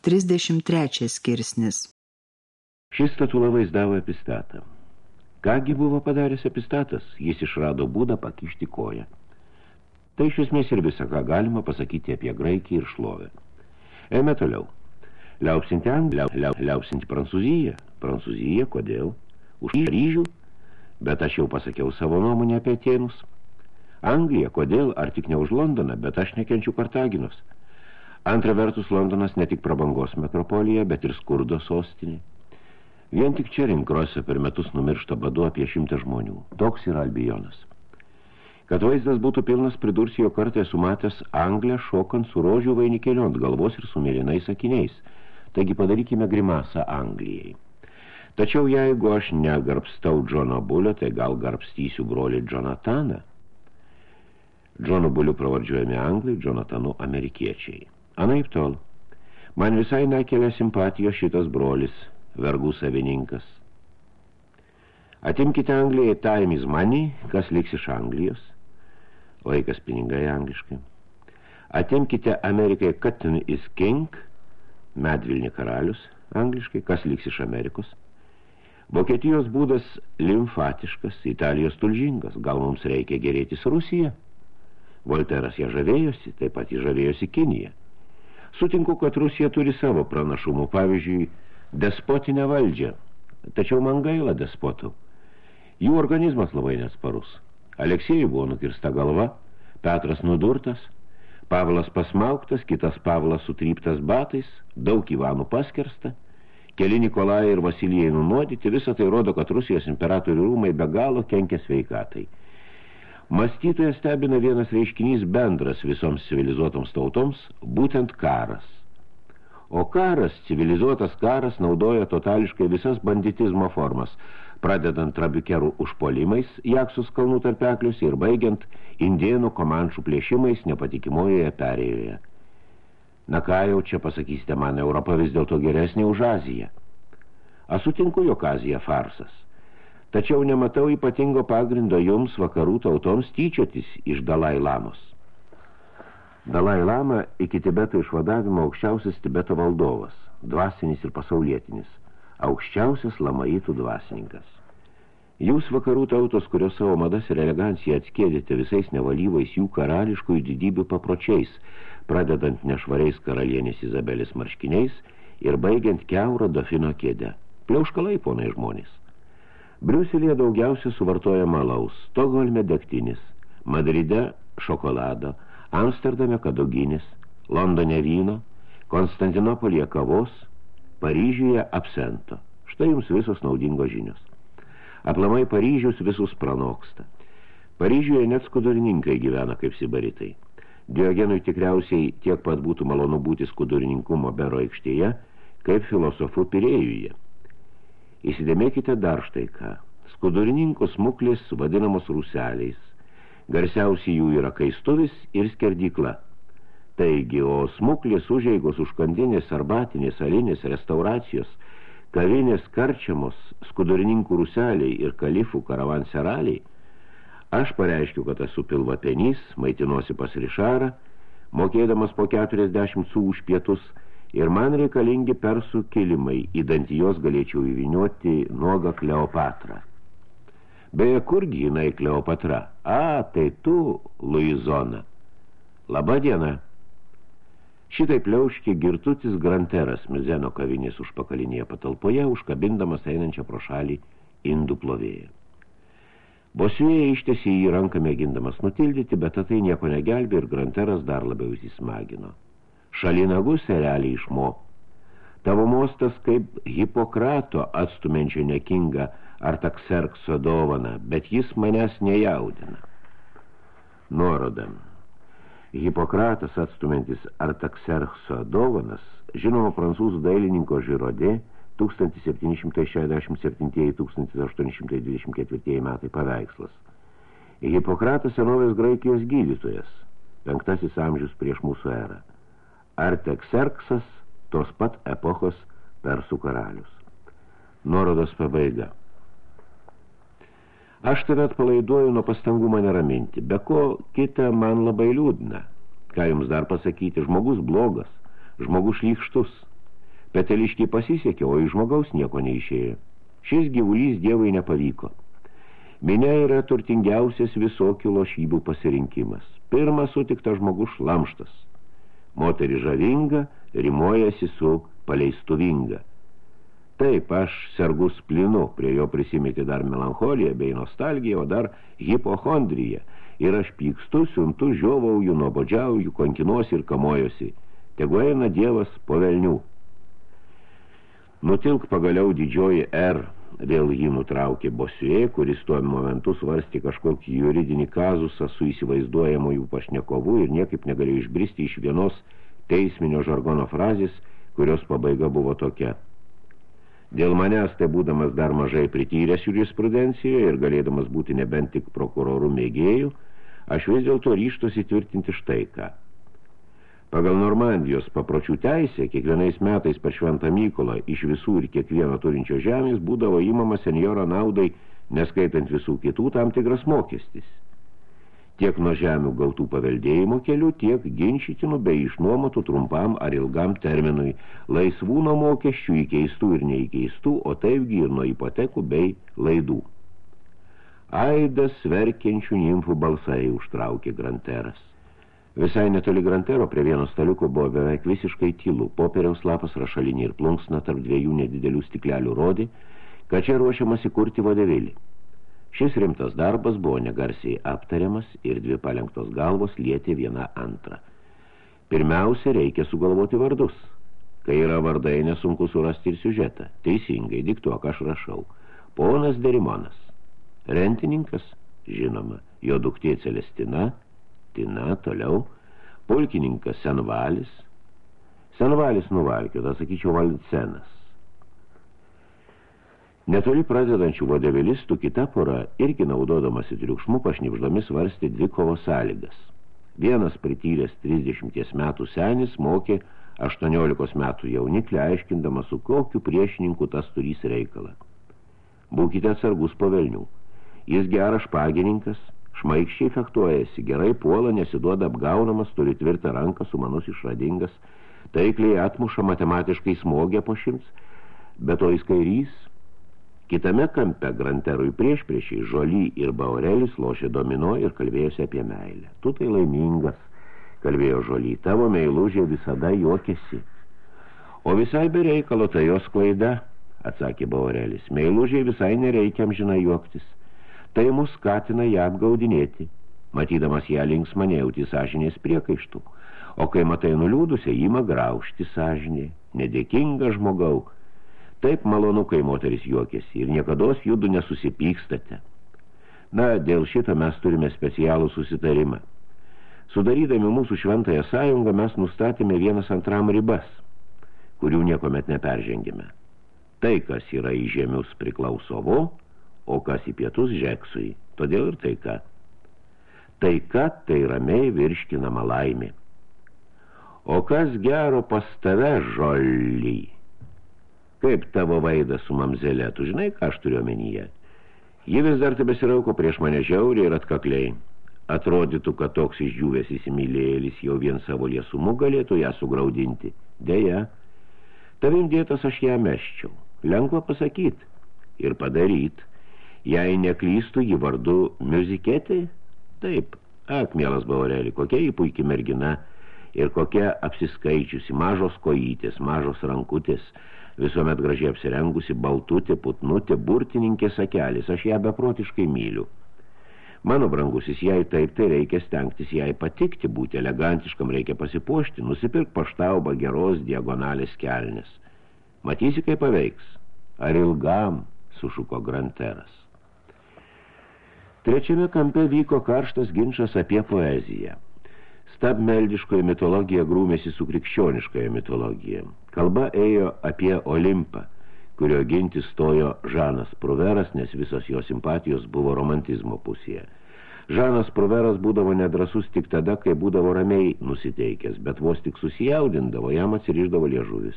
33 skirsnis Šis statula vaizdavo epistatą. Kągi buvo padaręs epistatas, jis išrado būdą pakišti koją. Tai iš esmės ir visą, ką galima pasakyti apie Graikiją ir šlovę. Eime toliau. Liaupsinti Angliją, liau, liaupsinti Prancūziją. Prancūzija, kodėl? Už Paryžių? Bet aš jau pasakiau savo nuomonę apie Atėnus. Anglija, kodėl? Ar tik ne už Londoną, bet aš nekenčiu Kartaginos. Antra vertus, Londonas ne tik prabangos metropolija, bet ir skurdo sostinė. Vien tik čia rinkrose per metus numiršta badu apie šimtą žmonių. Toks yra Albijonas. Kad vaizdas būtų pilnas, pridursi jo kartą esu matęs Anglę šokant su rožių vainikėliu ant galvos ir su mėlynais akiniais. Taigi padarykime grimasą Anglijai. Tačiau jeigu aš negarbstau Džono Bulio, tai gal garbstysiu brolį Jonataną. Džono Buliu pravardžiuojami Anglai, Jonatanu amerikiečiai. Anaip tol. Man visai nekelia simpatijos šitas brolis – vergų savininkas. Atimkite Anglijai time is money, kas liks iš Anglijos, laikas pinigai angliškai. Atimkite Amerikai cotton is king, medvilni karalius, angliškai, kas liks iš Amerikos. Vokietijos būdas limfatiškas, Italijos tulžingas, gal mums reikia gerėtis Rusiją. Volteras ją žavėjosi, taip pat jį žavėjosi Kinija. Sutinku, kad Rusija turi savo pranašumų, pavyzdžiui, despotinę valdžią. Tačiau man gaila despotų. Jų organizmas labai nesparus. Aleksėjui buvo nukirsta galva, Petras nudurtas, Pavlas pasmauktas, kitas Pavlas sutryptas batais, daug Ivanų paskersta, keli Nikolai ir Vasilijai nunuodyti, visą tai rodo, kad Rusijos imperatorių rūmai be galo kenkia sveikatai. Mąstytoje stebina vienas reiškinys bendras visoms civilizuotoms tautoms, būtent karas. O karas, civilizuotas karas, naudoja totališkai visas banditizmo formas, pradedant trabikerų užpolimais, jaksus kalnų tarpeklius ir baigiant indienų komanšų plėšimais nepatikimojoje perėjoje. Na ką jau čia pasakysite man, Europa vis dėlto geresnė už Aziją. Aš sutinku, jog Azija farsas. Tačiau nematau ypatingo pagrindo jums vakarų tautoms tyčiotis iš Dalai Lamos. Dalai Lama iki Tibeto išvadavimo aukščiausias Tibeto valdovas, dvasinis ir pasaulietinis, aukščiausias lamaitų dvasininkas. Jūs vakarų tautos, kurios savo madas ir eleganciją atskėdėte visais nevalyvais jų karališkųjų didybių papročiais, pradedant nešvariais karalienės Izabelės marškiniais ir baigiant keurą dofino kėdę. Pliauškalai, ponai žmonės. Briuselėje daugiausia suvartojama laus, Stokholme degtinis, Madride šokolado, Amsterdame kadoginis, Londone vyno, Konstantinopolyje kavos, Paryžiuje absento. Štai jums visos naudingos žinios. Aplamai Paryžius visus pranoksta. Paryžiuje net skudurininkai gyvena kaip sibaritai. Diogenui tikriausiai tiek pat būtų malonu būti skudurininkumo bero aikštėje, kaip filosofu Pirėjuje. Įsidėmėkite dar štai ką. Skudurininkų smuklis vadinamos ruseliais. Garsiausiai jų yra kaistuvis ir skerdykla. Taigi, o smuklės užeigos užkandinės, arbatinės, alinės, restauracijos, kavinės karčiamos, skudurininkų ruseliai ir kalifų karavanseraliai, aš pareiškiu, kad esu pilvapenys, maitinosi pas Rišarą, mokėdamas po 40 su už pietus, ir man reikalingi persų kilimai, įdant jos galėčiau įviniuoti nuogą Kleopatrą. Beje, kurgi jinai Kleopatra? A, tai tu, Luizona. Labą dieną. Šitai pliauškė girtutis Granteras Mizeno kavinės užpakalinėje patalpoje, užkabindamas einančią pro šalį indų plovėją. Bosvėje ištėsi į ranką mėgindamas nutildyti, bet tai nieko negelbė ir Granteras dar labiau įsismagino. Šalinagus realiai išmo. Tavo mostas kaip Hipokrato atstumenčio nekingą Artakserkso dovaną, bet jis manęs nejaudina. Nuoroda. Hipokratas atstumentis Artakserkso dovanas, žinoma prancūzų dailininko Žirodė, 1767-1824 metai paveikslas. Hipokratas senovės Graikijos gydytojas, penktasis amžius prieš mūsų erą. Artekserksas, tos pat epochos persų karalius. Nuorodos pabaiga. Aš tave atpalaiduoju nuo pastangų mane raminti. Be ko, kita man labai liūdna. Ką jums dar pasakyti, žmogus blogas, žmogus šlykštus. Peteliškiai pasisekė, o iš žmogaus nieko neišėjo. Šis gyvulys dievai nepavyko. Minė yra turtingiausias visokių lošybų pasirinkimas. Pirmas sutiktas žmogus šlamštas. Moteris žavinga, rimuojasi su paleistuvinga. Taip, aš sergus plinu, prie jo prisimėti dar melancholija bei nostalgija, o dar hipochondrija. Ir aš pykstu, siuntu, žiovauju, nuobodžiauju, konkinuosi ir kamojosi. Tegu eina dievas po velnių. Nutilk pagaliau didžioji R, vėl jį nutraukė Bosue, kuris tuo momentu svarstė kažkokį juridinį kazusą su įsivaizduojamojų pašnekovu ir niekaip negalėjo išbristi iš vienos teisminio žargono frazės, kurios pabaiga buvo tokia – Dėl manęs, tai būdamas dar mažai prityręs jurisprudencijoje ir galėdamas būti nebent tik prokurorų mėgėjų, aš vis dėlto ryštos įtvirtinti štai ką. Pagal Normandijos papročių teisę, kiekvienais metais per šventą Mykolą iš visų ir kiekvieno turinčio žemės būdavo įmama senjoro naudai, neskaitant visų kitų, tam tikras mokestis – tiek nuo žemių gautų paveldėjimo kelių, tiek ginčytinų bei išnuomotų trumpam ar ilgam terminui, laisvų nuo mokesčių įkeistų ir neįkeistų, o taipgi ir nuo ipotekų bei laidų. Aidas verkiančių nimfų balsai užtraukė Granteras. Visai netoli Grantero prie vieno staliuko buvo beveik visiškai tylu, popieriaus lapas rašalinį ir plunksna tarp dviejų nedidelių stiklelių rodė, kad čia ruošiamasi kurti vadovėlį. Šis rimtas darbas buvo negarsiai aptariamas ir dvi palenktos galvos lietė viena antrą. Pirmiausia, reikia sugalvoti vardus. Kai yra vardai, nesunku surasti ir siužetą. Teisingai, diktuok aš rašau. Ponas Derimonas. Rentininkas, žinoma, jo duktė Celestina, Tina, toliau. Pulkininkas Senvalis. Senvalis nuvalkiotas, sakyčiau, Valcenas. Netoli pradedančių vadovėlistų kita pora irgi naudodamasi triukšmų pašnipždomis svarstė dvi kovo sąlygas. Vienas prityręs 30 metų senis mokė 18 metų jauniklį, aiškindamas, su kokiu priešininku tas turys reikalą. Būkite atsargus po velnių. Jis geras špagininkas, šmaikščiai fektuojasi, gerai puola, nesiduoda apgaunamas, turi tvirtą ranką, sumanus išradingas, taikliai atmuša matematiškai smogę po šimts, bet to jis kairys – Kitame kampe Granterui prieš priešiai Žoly ir Baurelis lošė domino ir kalbėjosi apie meilę. Tu tai laimingas, kalbėjo Žoly, tavo meilužė visada juokėsi. O visai be reikalo tai jos klaida, atsakė Baurelis. Meilužiai visai nereikia amžinai juoktis. Tai mus skatina ją apgaudinėti. Matydamas ją linksmą nejauti sąžinės priekaištų. O kai matai nuliūdusią, ima graužti sąžinė. Nedėkinga žmogau, Taip malonu, kai moteris juokėsi ir niekados judu nesusipykstate. Na, dėl šito mes turime specialų susitarimą. Sudarydami mūsų šventąją sąjungą mes nustatėme vienas antram ribas, kurių niekomet neperžengėme. Tai, kas yra į žemius priklausovo, o kas į pietus žeksui, todėl ir taika. Taika tai ramiai virškinama laimė. O kas gero pas tave žolį? Kaip tavo vaidas su mamzelė, tu žinai, ką aš turiu omenyje? Ji vis dar tebesirauko prieš mane žiauriai ir atkakliai. Atrodytų, kad toks išdžiūvęs įsimylėlis jau vien savo liesumu galėtų ją sugraudinti. Deja, tavim dėtas aš ją meščiau. Lengva pasakyt ir padaryt. Jei neklystų jį vardu muziketė? Taip, ak, mielas Baurelį, kokia jį puikia mergina ir kokia apsiskaičiusi, mažos kojytės, mažos rankutės – visuomet gražiai apsirengusi, baltutė, putnutė, burtininkė sakelis, aš ją beprotiškai myliu. Mano brangusis, jei taip, tai reikia stengtis jai patikti, būti elegantiškam reikia pasipuošti, nusipirk paštaubą geros diagonalės kelnes. Matysi, kaip paveiks. Ar ilgam, sušuko Granteras. Trečiame kampe vyko karštas ginčas apie poeziją. Stabmeldiškoje mitologija grūmėsi su krikščioniškoje mitologija. Kalba ėjo apie Olimpą, kurio ginti stojo Žanas Proveras, nes visos jo simpatijos buvo romantizmo pusėje. Žanas Proveras būdavo nedrasus tik tada, kai būdavo ramiai nusiteikęs, bet vos tik susijaudindavo, jam atsiriždavo liežuvis.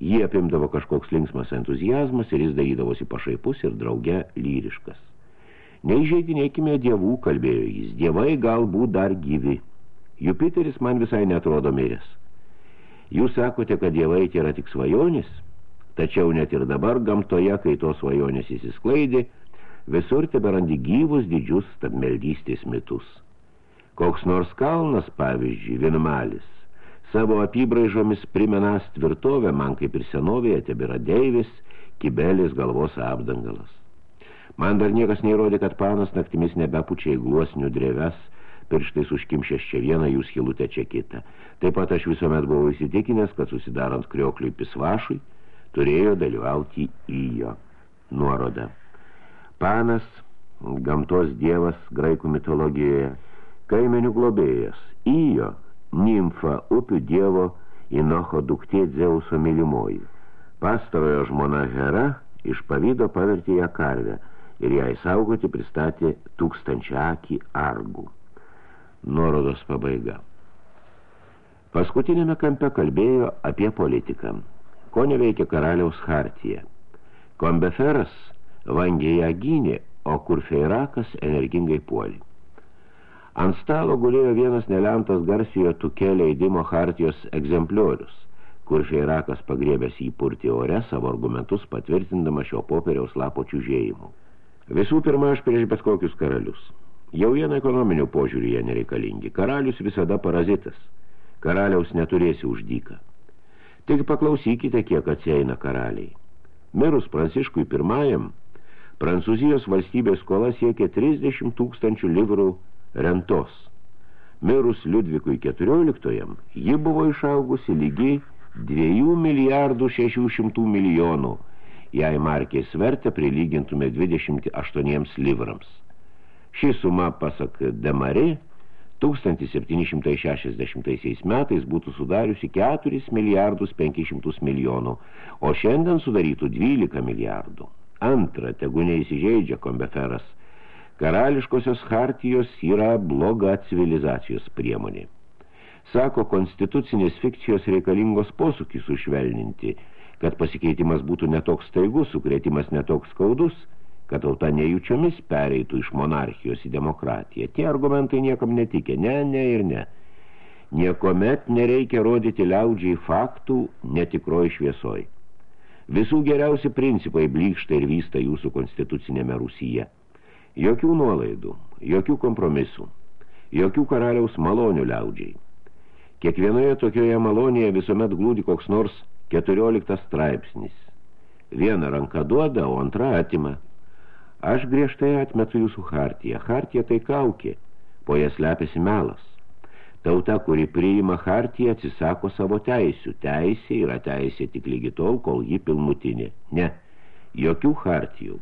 Jį apimdavo kažkoks linksmas entuzijazmas ir jis darydavosi pašaipus ir drauge lyriškas. Neįžeidinėkime dievų, kalbėjo jis, dievai galbūt dar gyvi – Jupiteris man visai netrodo miręs. Jūs sakote, kad dievai tai yra tik svajonis, tačiau net ir dabar gamtoje, kai tos svajonės įsisklaidė, visur teberandi gyvus didžius stabmeldystės mitus. Koks nors kalnas, pavyzdžiui, vienmalis, savo apibraižomis primenas tvirtovę, man kaip ir senovėje tebėra deivis, kibelis galvos apdangalas. Man dar niekas neįrodė, kad panas naktimis nebepučia į gluosnių dreves, pirštais užkimšęs čia vieną, jūs skilutę čia kitą. Taip pat aš visuomet buvau įsitikinęs, kad susidarant kriokliui pisvašui, turėjo dalyvauti į jo nuorodą. Panas, gamtos dievas graikų mitologijoje, kaimenių globėjas, Ijo, nimfa upių dievo Inocho duktė Dzeuso mylimoji. Pastarojo žmona Hera iš pavydo pavertė ją karvę ir ją įsaugoti pristatė tūkstančiakį argų. Nuorodos pabaiga. Paskutinėme kampe kalbėjo apie politiką. Ko neveikia karaliaus hartija. Kombeferas vangiai ją gynė, o kurfeirakas energingai puolė. Ant stalo gulėjo vienas nelemtas garsijo tukė leidimo hartijos egzempliorius, kur feirakas pagriebęs jį purti ore savo argumentus patvirtindama šio popieriaus lapo čiužėjimu. Visų pirma, aš prieš bet kokius karalius. Jau vien ekonominių požiūrį jie nereikalingi. Karalius visada parazitas. Karaliaus neturėsi už dyką. Tik paklausykite, kiek atsieina karaliai. Mirus Pranciškui pirmajam, Prancūzijos valstybės skola siekė 30 tūkstančių livrų rentos. Mirus Liudvikui XIV, ji buvo išaugusi lygiai 2 milijardų 600 milijonų, jei markės vertę prilygintume 28 livrams. Ši suma, pasak Demari, 1760 metais būtų sudariusi 4 milijardus 500 milijonų, o šiandien sudarytų 12 milijardų. Antra, tegu neįsižeidžia kombeferas, karališkosios hartijos yra bloga civilizacijos priemonė. Sako, konstitucinės fikcijos reikalingos posūkį sušvelninti, kad pasikeitimas būtų netoks staigus, sukrėtimas netoks skaudus – kad tauta nejučiomis pereitų iš monarchijos į demokratiją. Tie argumentai niekam netikė. Ne, ne ir ne. Niekomet nereikia rodyti liaudžiai faktų netikroj šviesoj. Visų geriausi principai blykšta ir vysta jūsų konstitucinėme Rusyje. Jokių nuolaidų, jokių kompromisų, jokių karaliaus malonių liaudžiai. Kiekvienoje tokioje malonėje visuomet glūdi koks nors 14 straipsnis. Viena ranka duoda, o antra atima – Aš griežtai atmetu jūsų hartiją. Hartija tai kaukė, po jas lepiasi melas. Tauta, kuri priima hartiją, atsisako savo teisių. Teisė yra teisė tik lygi tol, kol ji pilnutinė. Ne, jokių hartijų.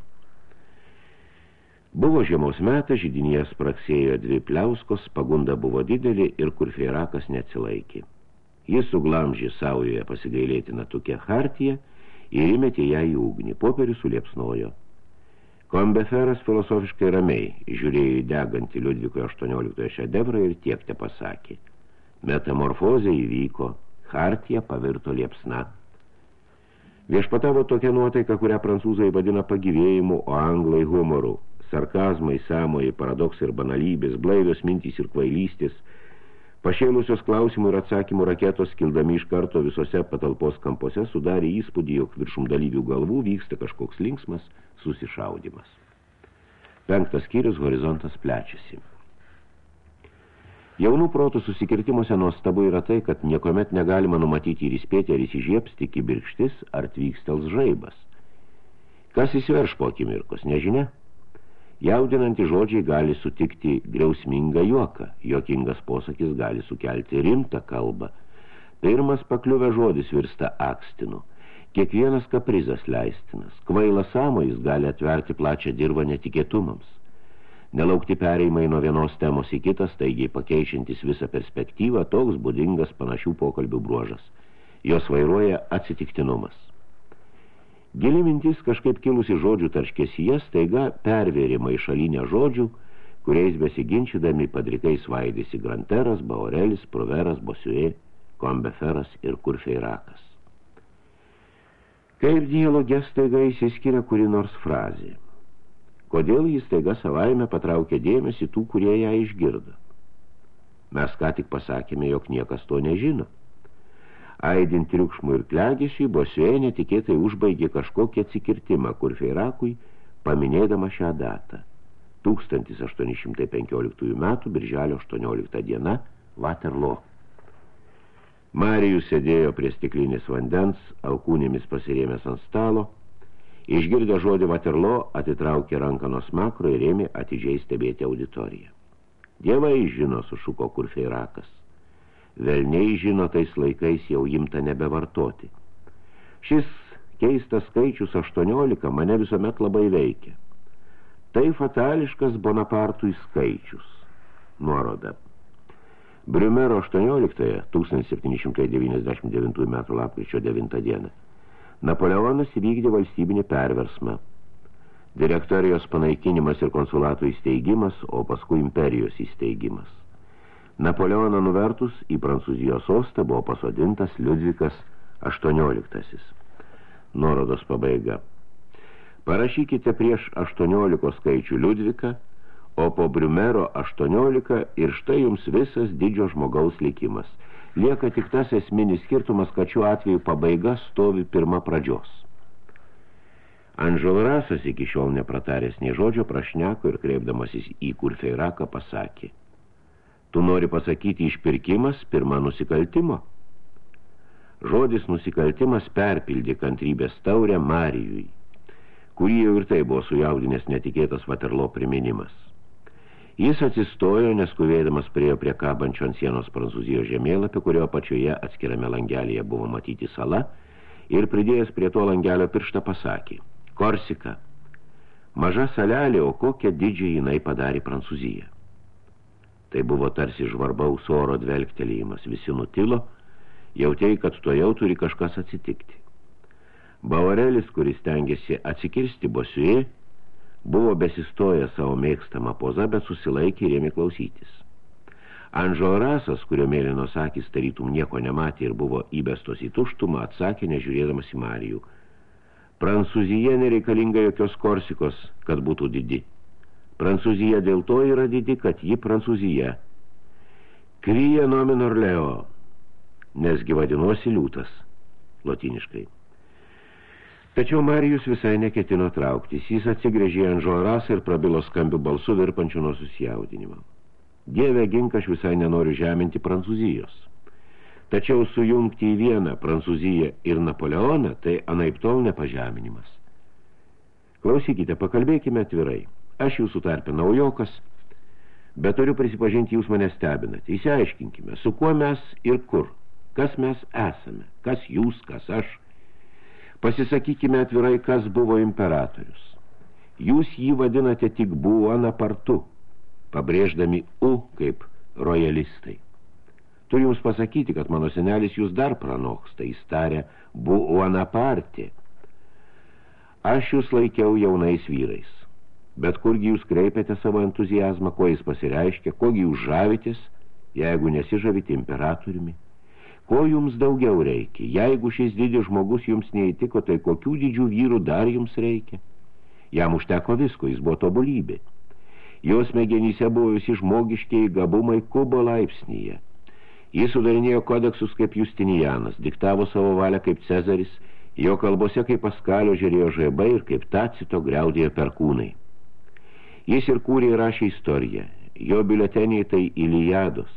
Buvo žiemos metas, žydinėje spraksėjo dvi pliauskos, pagunda buvo didelė ir kur feirakas neatsilaikė. Jis suglamžė saujoje pasigailėtiną tokią hartiją ir įmetė ją į ugnį. Popierius suliepsnojo. Kombeferas filosofiškai ramiai žiūrėjo į degantį Liudviko 18 šedevrą ir tiek te pasakė. Metamorfozė įvyko, hartija pavirto liepsna. Viešpatavo tokia nuotaika, kurią prancūzai vadina pagyvėjimu, o anglai humoru. Sarkazmai, samoji, paradoksai ir banalybės, blaivios mintys ir kvailystės – Pašėlusios klausimų ir atsakymų raketos, kildami iš karto visose patalpos kampuose, sudarė įspūdį, jog viršum dalyvių galvų vyksta kažkoks linksmas susišaudimas. Penktas skyrius horizontas plečiasi. Jaunų protų susikirtimuose nuostabu yra tai, kad niekomet negalima numatyti ir įspėti, ar įsižiebsti kibirkštis, ar tvykstels žaibas. Kas įsiverš po akimirkos, nežinia? Jaudinantį žodžiai gali sutikti griausmingą juoką, juokingas posakis gali sukelti rimtą kalbą. Pirmas pakliuvę žodis virsta akstinu. Kiekvienas kaprizas leistinas, kvailas samojis gali atverti plačią dirbą netikėtumams. Nelaukti pereimai nuo vienos temos į kitą, staigiai pakeičiantis visą perspektyvą, toks būdingas panašių pokalbių bruožas. Jos vairuoja atsitiktinumas. Gili mintis kažkaip kilusi žodžių tarškesyje staiga pervėrė maišalinę žodžių, kuriais besiginčydami padrikai svaidėsi Granteras, Baurelis, Proveras, Bosiuė, Kombeferas ir Kurfeirakas. Kaip dialoge staiga įsiskiria kuri nors frazė. Kodėl jis staiga savaime patraukė dėmesį tų, kurie ją išgirdo? Mes ką tik pasakėme, jog niekas to nežino. Aidint triukšmų ir klegėšį, Bosue netikėtai užbaigė kažkokį atsikirtimą, kur Feirakui paminėdama šią datą. 1815 metų, birželio 18 diena, Waterloo. Marijus sėdėjo prie stiklinės vandens, alkūnėmis pasirėmęs ant stalo, išgirdę žodį Waterloo, atitraukė ranką nuo smakro ir ėmė atidžiai stebėti auditoriją. Dievai žino, sušuko kur feirakas. Velniai žino, tais laikais jau imta nebevartoti. Šis keistas skaičius 18 mane visuomet labai veikia. Tai fatališkas Bonapartui skaičius. Nuoroda. Briumero 18 1799 metų lapkričio 9 dieną Napoleonas įvykdė valstybinį perversmą. Direktorijos panaikinimas ir konsulatų įsteigimas, o paskui imperijos įsteigimas. Napoleoną nuvertus į Prancūzijos sostą buvo pasodintas Liudvikas XVIII. Nuorodos pabaiga. Parašykite prieš 18 skaičių Liudviką, o po Briumero 18 ir štai jums visas didžio žmogaus likimas. Lieka tik tas esminis skirtumas, kad šiuo atveju pabaiga stovi pirma pradžios. Anželrasas iki šiol neprataręs nei žodžio prašneko ir kreipdamasis į kurfeiraką pasakė. Tu nori pasakyti išpirkimas pirma nusikaltimo? Žodis nusikaltimas perpildė kantrybės taurę Marijui, kurį jau ir tai buvo sujaudinęs netikėtas Vaterlo priminimas. Jis atsistojo, neskuvėdamas priejo prie kabančio ant sienos Prancūzijos žemėlapio, kurio pačioje atskiriame langelėje buvo matyti sala, ir pridėjęs prie to langelio pirštą pasakė – Korsika. Maža salelė, o kokią didžią jinai padarė Prancūziją. Tai buvo tarsi žvarbaus oro dvelgtelėjimas, visi nutilo, jautėjai, kad to jau turi kažkas atsitikti. Baurelis, kuris tengiasi atsikirsti bosiuje, buvo besistoję savo mėgstamą pozą, bet susilaikė ir ėmė klausytis. Anžorasas, kurio mėlynos akis tarytum nieko nematė ir buvo įbestos į tuštumą, atsakė nežiūrėdamas į Marijų – Prancūzija nereikalinga jokios Korsikos, kad būtų didi. Prancūzija dėl to yra didi, kad ji Prancūzija. Kryja nomen Orleo, nesgi vadinuosi liūtas, lotiniškai. Tačiau Marijus visai neketino trauktis. Jis atsigrėžė ant žoras ir prabilo skambių balsų virpančių nuo susijaudinimo. Dieve gink, aš visai nenoriu žeminti Prancūzijos. Tačiau sujungti į vieną Prancūziją ir Napoleoną, tai anaip tol nepažeminimas. Klausykite, pakalbėkime atvirai. Aš jūsų tarpė naujokas, bet turiu prisipažinti, jūs mane stebinate. Įsiaiškinkime, su kuo mes ir kur, kas mes esame, kas jūs, kas aš. Pasisakykime atvirai, kas buvo imperatorius. Jūs jį vadinate tik Buonapartu, pabrėždami U kaip rojalistai. Turiu jums pasakyti, kad mano senelis jūs dar pranoksta, jis tarė Buonaparte. Aš jūs laikiau jaunais vyrais. Bet kurgi jūs kreipiate savo entuzijazmą, kuo jis pasireiškia, kogi jūs žavitės, jeigu nesižavite imperatoriumi? Ko jums daugiau reikia? Jeigu šis didis žmogus jums neįtiko, tai kokių didžių vyrų dar jums reikia? Jam užteko visko, jis buvo tobulybė. Jos smegenyse buvo visi žmogiškiai gabumai kubo laipsnyje – Jis sudarinėjo kodeksus kaip Justinijanas, diktavo savo valią kaip Cezaris, jo kalbose kaip Paskalio žiūrėjo žaibai ir kaip Tacito griaudėjo perkūnai. Jis ir kūrė ir rašė istoriją, jo biuleteniai tai Iliados.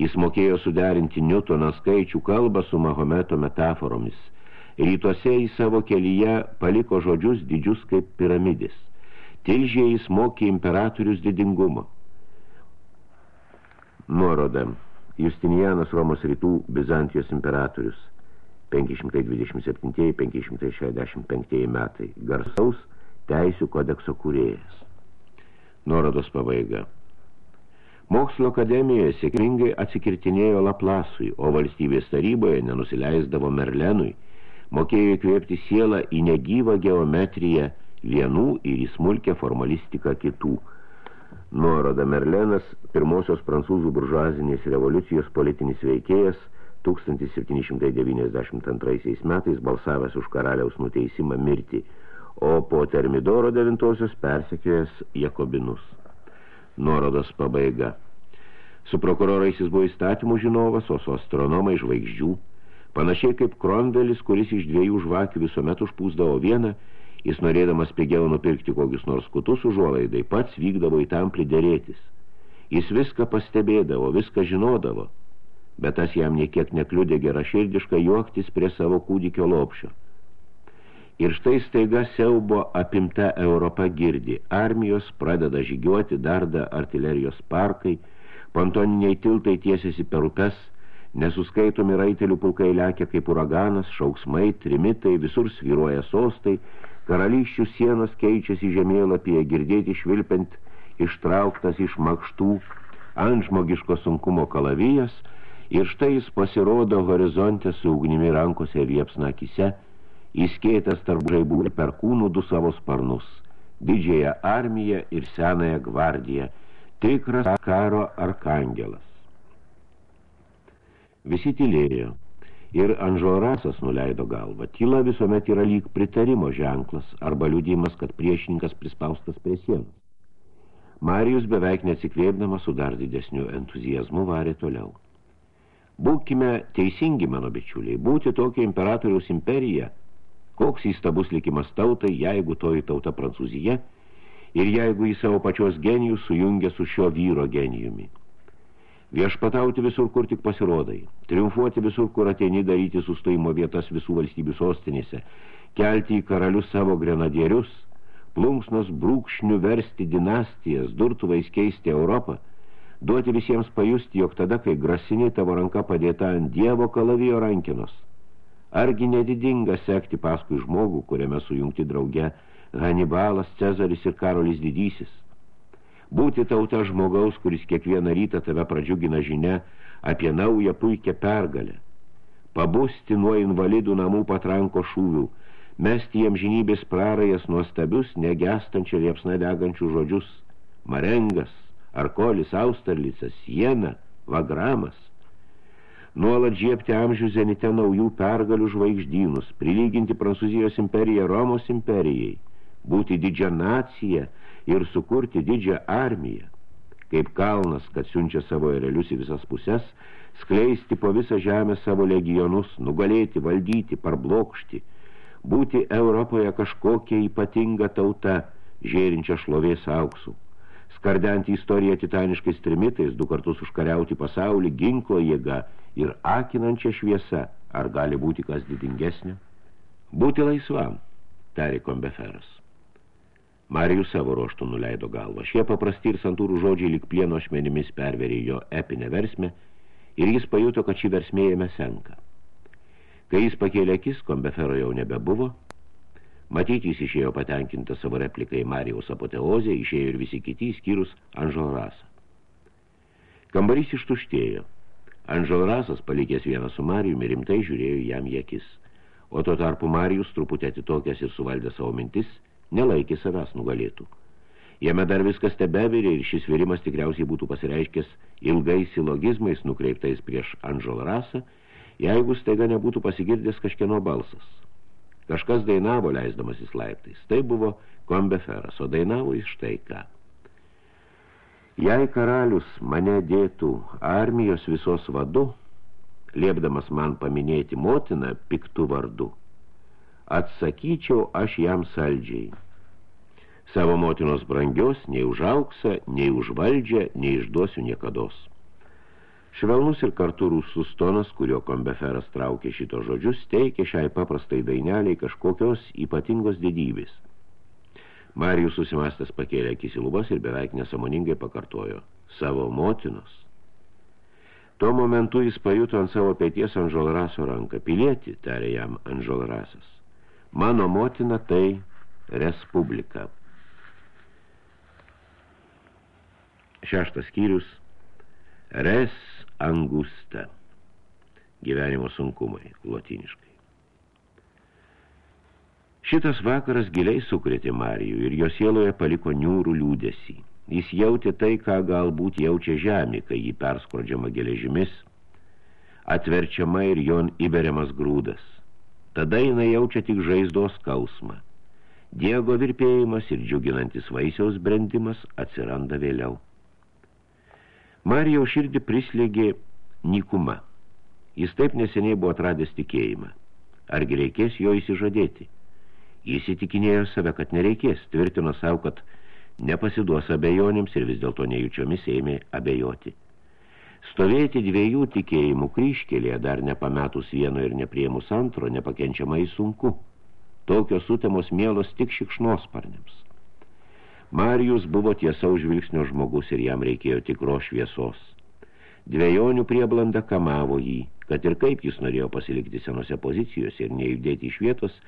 Jis mokėjo suderinti Newtoną skaičių kalbą su Mahometo metaforomis. Rytuose į savo kelyje paliko žodžius didžius kaip piramidis. Tilžėje jis mokė imperatorius didingumo. Nuoroda. Justinianas Romos rytų Bizantijos imperatorius 527-565 metai garsaus teisių kodekso kūrėjas. Nuorodos pabaiga. Mokslo akademijoje sėkmingai atsikirtinėjo Laplasui, o valstybės taryboje nenusileisdavo Merlenui, mokėjo įkvėpti sielą į negyvą geometriją vienų ir į smulkę formalistiką kitų – Nuoroda Merlenas, pirmosios prancūzų buržuazinės revoliucijos politinis veikėjas, 1792 metais balsavęs už karaliaus nuteisimą mirti, o po Termidoro devintosios persekėjęs Jakobinus. Nuorodos pabaiga. Su prokurorais jis buvo įstatymų žinovas, o su astronomai žvaigždžių. Panašiai kaip Kronvelis, kuris iš dviejų žvakių visuomet užpūsdavo vieną, jis norėdamas pigiau nupirkti kokius nors kutus užuolaidai, pats vykdavo į tam priderėtis. Jis viską pastebėdavo, viską žinodavo, bet tas jam niekiek nekliudė geraširdiškai juoktis prie savo kūdikio lopšio. Ir štai staiga siaubo apimta Europa girdi. Armijos pradeda žygiuoti, darda artilerijos parkai, pontoniniai tiltai tiesiasi per upes, nesuskaitomi raitelių pulkai lekia kaip uraganas, šauksmai, trimitai, visur sviruoja sostai, karališčių sienos keičiasi žemėlapyje, girdėti švilpiant ištrauktas iš makštų, ant žmogiško sunkumo kalavijas, ir štai jis pasirodo horizonte su ugnimi rankose ir liepsna akise, įskėtęs tarp žaibų ir perkūnų du savo sparnus, didžiąją armiją ir senąją gvardiją, tikras karo arkangelas. Visi tylėjo, ir Anžorasas nuleido galvą. Tyla visuomet yra lyg pritarimo ženklas arba liudimas, kad priešininkas prispaustas prie sienos. Marijus beveik neatsikvėpdamas su dar didesniu entuzijazmu varė toliau. Būkime teisingi, mano bičiuliai, būti tokia imperatoriaus imperija – Koks įstabus likimas tautai, jeigu toji tauta Prancūzija ir jeigu į savo pačios genijų sujungia su šio vyro genijumi. Viešpatauti visur, kur tik pasirodai, triumfuoti visur, kur ateini daryti sustojimo vietas visų valstybių sostinėse, kelti į karalius savo grenadierius, plunksnos brūkšnių versti dinastijas, durtuvais keisti Europą, duoti visiems pajusti, jog tada, kai grasiniai tavo ranka padėta ant Dievo kalavijo rankinos – Argi nedidinga sekti paskui žmogų, kuriame sujungti drauge Hannibalas, Cezaris ir Karolis didysis. Būti tauta žmogaus, kuris kiekvieną rytą tave pradžiugina žinia apie naują puikią pergalę. Pabusti nuo invalidų namų patranko šūvių, mesti jiem žinybės prarajas nuostabius, negestančią liepsna degančių žodžius. Marengas, Arkolis, Austerlicas, Siena, Vagramas. Nuolat žiepti amžių zenite naujų pergalių žvaigždynus, prilyginti Prancūzijos imperiją Romos imperijai, būti didžią naciją ir sukurti didžią armiją, kaip kalnas, kad siunčia savo erelius į visas puses, skleisti po visą žemę savo legionus, nugalėti, valdyti, parblokšti, būti Europoje kažkokia ypatinga tauta, žėrinčia šlovės auksų skardenti istoriją titaniškais trimitais, du kartus užkariauti pasaulį, ginklo jėga ir akinančia šviesa, ar gali būti kas didingesnio? Būti laisvam, tarė kombeferas. Marijus savo ruoštų nuleido galvą. Šie paprasti ir santūrų žodžiai lik plieno ašmenimis perverė jo epinę versmę ir jis pajuto, kad šį versmė jame senka. Kai jis pakėlė akis, kombefero jau nebebuvo, Matyti jis išėjo patenkinta savo repliką į Marijaus apoteozę, išėjo ir visi kiti, skyrus Anželrasą. Kambarys ištuštėjo. Anželrasas, palikęs vieną su Marijumi, rimtai žiūrėjo jam į akis. O tuo tarpu Marijus, truputį atitokęs ir suvaldė savo mintis, nelaikė savęs nugalėtų. Jame dar viskas tebevirė ir šis virimas tikriausiai būtų pasireiškęs ilgais silogizmais nukreiptais prieš Anželrasą, jeigu staiga nebūtų pasigirdęs kažkieno balsas. Kažkas dainavo leisdamasis laiptais. Tai buvo kombeferas, o dainavo jis štai ką. Jei karalius mane dėtų armijos visos vadu, liepdamas man paminėti motiną piktų vardu, atsakyčiau aš jam saldžiai. Savo motinos brangios nei už auksą, nei už valdžią, nei išduosiu niekados. Švelnus ir kartu rūsus tonas, kurio kombeferas traukė šito žodžius, teikė šiai paprastai daineliai kažkokios ypatingos didybės. Marijus susimastęs pakėlė akis į lubas ir beveik nesamoningai pakartojo savo motinos. Tuo momentu jis pajuto ant savo pėties Anžolraso ranką. Pilieti, tarė jam Anžolrasas. Mano motina tai Respublika. Šeštas skyrius. Res angusta. Gyvenimo sunkumai, lotiniškai. Šitas vakaras giliai sukrėtė Marijų ir jo sieloje paliko niūrų liūdesį. Jis jautė tai, ką galbūt jaučia žemė, kai jį perskrodžiama geležimis, atverčiama ir jon įberiamas grūdas. Tada jinai jaučia tik žaizdos skausmą. Diego virpėjimas ir džiuginantis vaisiaus brendimas atsiranda vėliau. Marijaus širdį prislėgė nikuma. Jis taip neseniai buvo atradęs tikėjimą. Argi reikės jo įsižadėti? Jis įtikinėjo save, kad nereikės, tvirtino savo, kad nepasiduos abejonėms ir vis dėlto nejučiomis ėmė abejoti. Stovėti dviejų tikėjimų kryškelėje, dar nepametus vieno ir nepriemus antro, nepakenčiamai sunku. Tokios sutemos mielos tik šikšnosparniams. Marijus buvo tiesa užvilgsnio žmogus ir jam reikėjo tikros šviesos. Dviejonių prieblanda kamavo jį, kad ir kaip jis norėjo pasilikti senose pozicijose ir nejudėti iš vietos,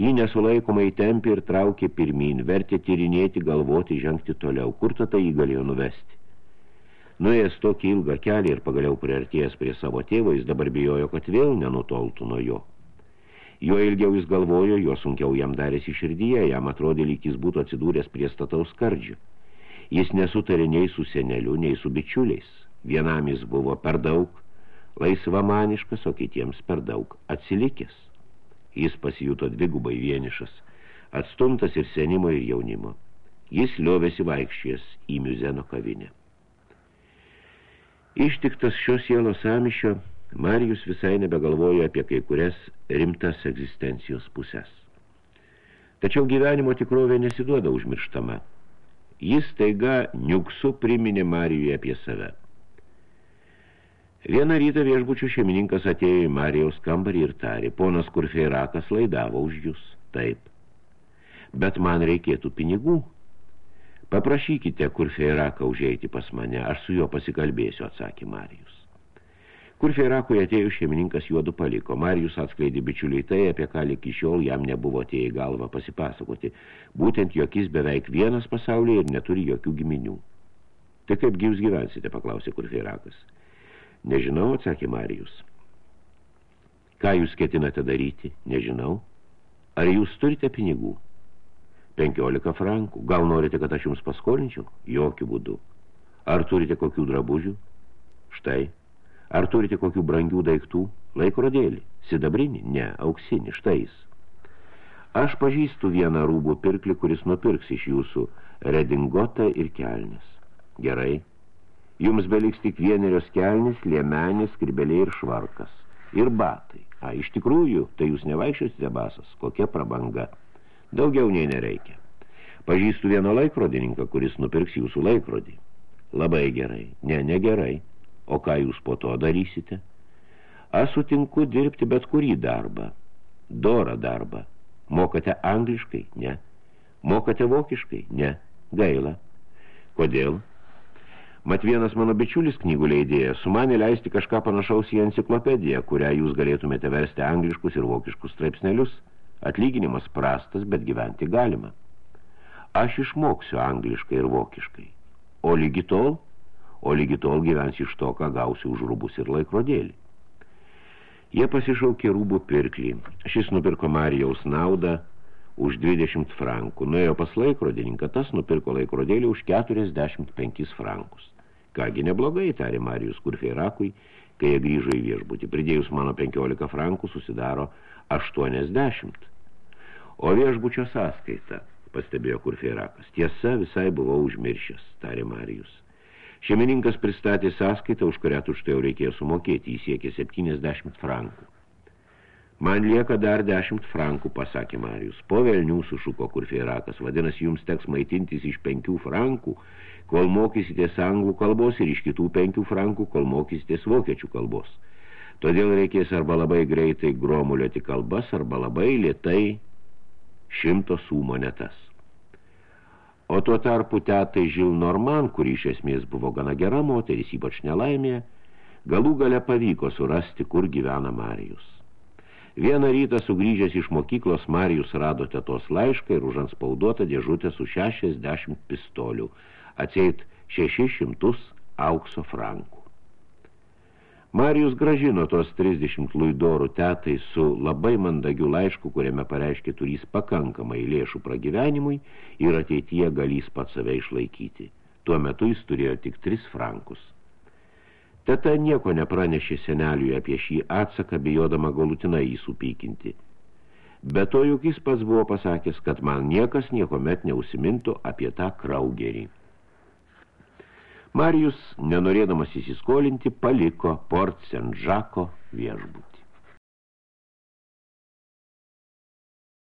jį nesulaikomai tempė ir traukė pirmin, vertė tyrinėti, galvoti, žengti toliau, kur tada jį galėjo nuvesti. Nuėjęs tokį ilgą kelią ir pagaliau priartėjęs prie savo tėvo, jis dabar bijojo, kad vėl nenutoltų nuo jo. Jo ilgiau jis galvojo, jo sunkiau jam darėsi širdyje, jam atrodė, lyg jis būtų atsidūręs prie stataus skardžių. Jis nesutarė nei su seneliu, nei su bičiuliais. Vienam jis buvo per daug laisvamaniškas, o kitiems per daug atsilikęs. Jis pasijuto dvigubai vienišas, atstumtas ir senimo ir jaunimo. Jis liovėsi vaikščias į Miuzeno kavinę. Ištiktas šios sielos amišio, Marijus visai nebegalvojo apie kai kurias rimtas egzistencijos pusės. Tačiau gyvenimo tikrovė nesiduoda užmirštama. Jis taiga niuksu priminė Marijui apie save. Vieną rytą viešbučių šeimininkas atėjo į Marijaus kambarį ir tarė, ponas Kurfeirakas laidavo už jūs. Taip. Bet man reikėtų pinigų. Paprašykite Kurfeiraką užeiti pas mane, aš su juo pasikalbėsiu, atsakė Marijus. Kur Feirakui atėjus šeimininkas juodu paliko. Marijus atskleidė bičiuliai tai, apie ką iki šiol jam nebuvo atėję į galvą pasipasakoti. Būtent jokis beveik vienas pasaulyje ir neturi jokių giminių. Tai kaipgi jūs gyvensite, paklausė kur Feirakas. Nežinau, atsakė Marijus. Ką jūs ketinate daryti? Nežinau. Ar jūs turite pinigų? 15 frankų. Gal norite, kad aš jums paskolinčiau? Jokių būdų. Ar turite kokių drabužių? Štai. Ar turite kokių brangių daiktų? Laikrodėlį. Sidabrinį? Ne, auksinį, štais. Aš pažįstu vieną rūbų pirklį, kuris nupirks iš jūsų redingotą ir kelnis. Gerai. Jums beliks tik vienerios kelnis, liemenis, skribeliai ir švarkas. Ir batai. A, iš tikrųjų, tai jūs nevaikščiosite basas. Kokia prabanga. Daugiau nei nereikia. Pažįstu vieną laikrodininką, kuris nupirks jūsų laikrodį. Labai gerai. Ne, negerai. O ką jūs po to darysite? Aš sutinku dirbti bet kurį darbą. Dorą darbą. Mokate angliškai? Ne. Mokate vokiškai? Ne. Gaila. Kodėl? Mat vienas mano bičiulis knygų leidėjas sumanė leisti kažką panašaus į enciklopediją, kurią jūs galėtumėte versti angliškus ir vokiškus straipsnelius. Atlyginimas prastas, bet gyventi galima. Aš išmoksiu angliškai ir vokiškai. O lygi tol o lygi tol gyvens iš to, ką gausi už rūbus ir laikrodėlį. Jie pasišaukė rūbų pirklį. Šis nupirko Marijaus naudą už 20 frankų. Nuėjo pas laikrodininką, tas nupirko laikrodėlį už 45 frankus. Kągi neblogai, tarė Marijus Kurfeirakui, kai jie grįžo į viešbutį. Pridėjus mano 15 frankų susidaro 80. O viešbučio sąskaita, pastebėjo Kurfeirakas. Tiesa, visai buvau užmiršęs, tarė Marijus. Šeimininkas pristatė sąskaitą, už kurią tuštai jau reikėjo sumokėti, jis siekė 70 frankų. Man lieka dar 10 frankų, pasakė Marijus. Po velnių sušuko kurfeirakas, vadinasi, jums teks maitintis iš 5 frankų, kol mokysitės anglų kalbos ir iš kitų 5 frankų, kol mokysitės vokiečių kalbos. Todėl reikės arba labai greitai gromulioti kalbas, arba labai lietai šimto sų monetas. O tuo tarpu tetai Žil Norman, kuri iš esmės buvo gana gera moteris, ypač nelaimė, galų gale pavyko surasti, kur gyvena Marijus. Vieną rytą sugrįžęs iš mokyklos Marijus rado tetos laišką ir užanspauduotą dėžutę su 60 pistolių, atseit 600 aukso frankų. Marijus gražino tos 30 luidorų tetai su labai mandagiu laišku, kuriame pareiškė turys pakankamai lėšų pragyvenimui ir ateityje galys pat save išlaikyti. Tuo metu jis turėjo tik 3 frankus. Teta nieko nepranešė seneliui apie šį atsaką, bijodama galutinai jį supykinti. Be to juk jis pats buvo pasakęs, kad man niekas nieko met neusimintų apie tą kraugerį. Marijus, nenorėdamas įsiskolinti, paliko Port Saint-Žako viešbutį.